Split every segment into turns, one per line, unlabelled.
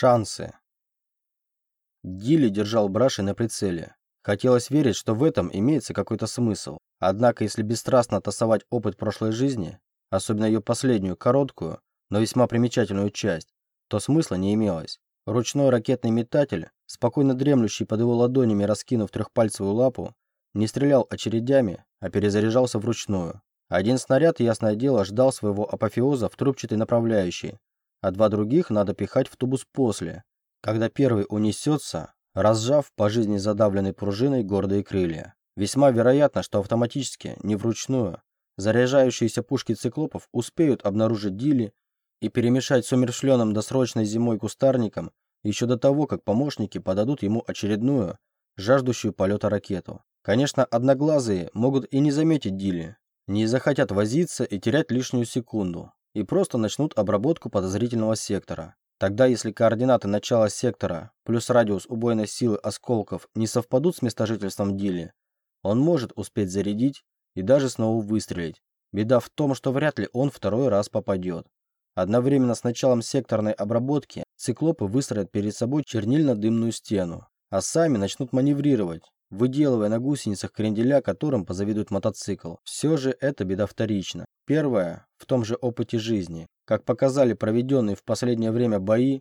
Шансы. Дилли держал браши на прицеле. Хотелось верить, что в этом имеется какой-то смысл. Однако, если бесстрастно тасовать опыт прошлой жизни, особенно ее последнюю, короткую, но весьма примечательную часть, то смысла не имелось. Ручной ракетный метатель, спокойно дремлющий под его ладонями, раскинув трехпальцевую лапу, не стрелял очередями, а перезаряжался вручную. Один снаряд, ясное дело, ждал своего апофеоза в трубчатой направляющей, а два других надо пихать в тубус после, когда первый унесется, разжав по жизни задавленной пружиной гордые крылья. Весьма вероятно, что автоматически, не вручную, заряжающиеся пушки циклопов успеют обнаружить Дили и перемешать с умершленным досрочной зимой кустарником еще до того, как помощники подадут ему очередную, жаждущую полета ракету. Конечно, одноглазые могут и не заметить Дили, не захотят возиться и терять лишнюю секунду, и просто начнут обработку подозрительного сектора. Тогда, если координаты начала сектора плюс радиус убойной силы осколков не совпадут с местожительством Дили, он может успеть зарядить и даже снова выстрелить. Беда в том, что вряд ли он второй раз попадет. Одновременно с началом секторной обработки циклопы выстроят перед собой чернильно-дымную стену, а сами начнут маневрировать, выделывая на гусеницах кренделя, которым позавидует мотоцикл. Все же это беда вторична. Первое, в том же опыте жизни. Как показали проведенные в последнее время бои,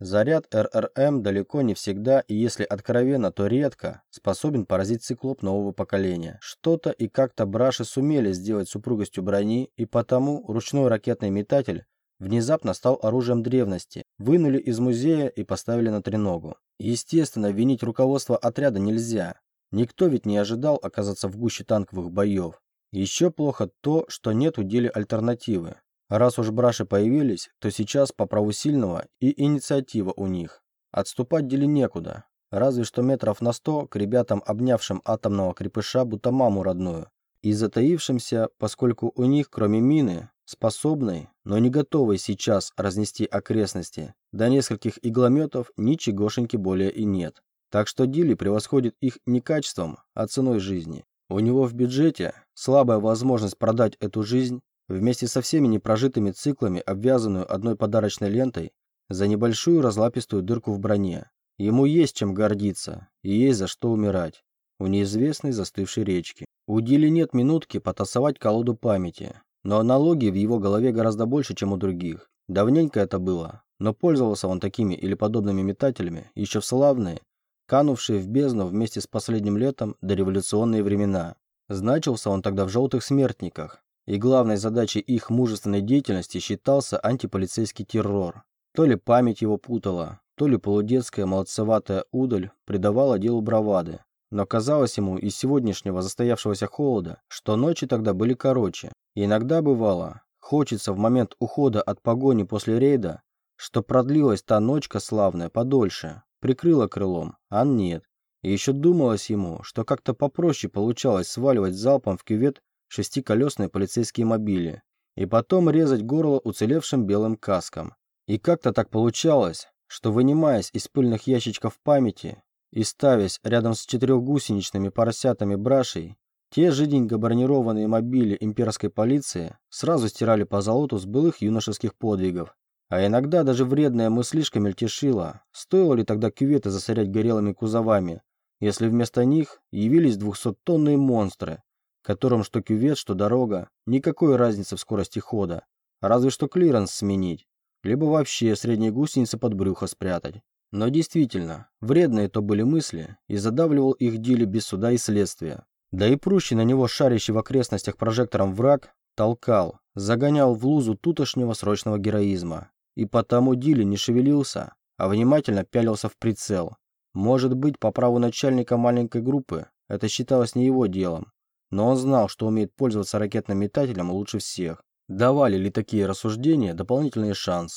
заряд РРМ далеко не всегда и если откровенно, то редко способен поразить циклоп нового поколения. Что-то и как-то браши сумели сделать супругостью брони, и потому ручной ракетный метатель внезапно стал оружием древности, вынули из музея и поставили на треногу. Естественно, винить руководство отряда нельзя. Никто ведь не ожидал оказаться в гуще танковых боев. Еще плохо то, что нет у деле альтернативы. Раз уж браши появились, то сейчас по праву сильного и инициатива у них. Отступать деле некуда. Разве что метров на сто к ребятам, обнявшим атомного крепыша, будто маму родную. И затаившимся, поскольку у них, кроме мины, способной, но не готовой сейчас разнести окрестности, до нескольких иглометов ничегошеньки более и нет. Так что Дилли превосходит их не качеством, а ценой жизни. У него в бюджете слабая возможность продать эту жизнь вместе со всеми непрожитыми циклами, обвязанную одной подарочной лентой, за небольшую разлапистую дырку в броне. Ему есть чем гордиться и есть за что умирать. У неизвестной застывшей речки. У Дили нет минутки потасовать колоду памяти, но аналогий в его голове гораздо больше, чем у других. Давненько это было, но пользовался он такими или подобными метателями еще в славные, канувшие в бездну вместе с последним летом до революционные времена. Значился он тогда в «желтых смертниках», и главной задачей их мужественной деятельности считался антиполицейский террор. То ли память его путала, то ли полудетская молодцеватая удаль придавала делу бравады. Но казалось ему из сегодняшнего застоявшегося холода, что ночи тогда были короче. И иногда бывало, хочется в момент ухода от погони после рейда, что продлилась та ночка славная подольше, прикрыла крылом, а нет. И еще думалось ему, что как-то попроще получалось сваливать залпом в кювет шестиколесные полицейские мобили и потом резать горло уцелевшим белым каском. И как-то так получалось, что вынимаясь из пыльных ящичков памяти и ставясь рядом с четырехгусеничными поросятами брашей, те жиденько бронированные мобили имперской полиции сразу стирали по золоту с былых юношеских подвигов а иногда даже вредная мыслишка мельтешила, стоило ли тогда кюветы засорять горелыми кузовами, если вместо них явились двухсоттонные монстры, которым что кювет, что дорога, никакой разницы в скорости хода, разве что клиренс сменить, либо вообще средние гусеницы под брюхо спрятать. Но действительно, вредные то были мысли, и задавливал их Дили без суда и следствия. Да и прущий на него шарящий в окрестностях прожектором враг толкал, загонял в лузу тутошнего срочного героизма, и потому Дили не шевелился, а внимательно пялился в прицел. Может быть, по праву начальника маленькой группы это считалось не его делом, но он знал, что умеет пользоваться ракетным метателем лучше всех. Давали ли такие рассуждения дополнительные шансы?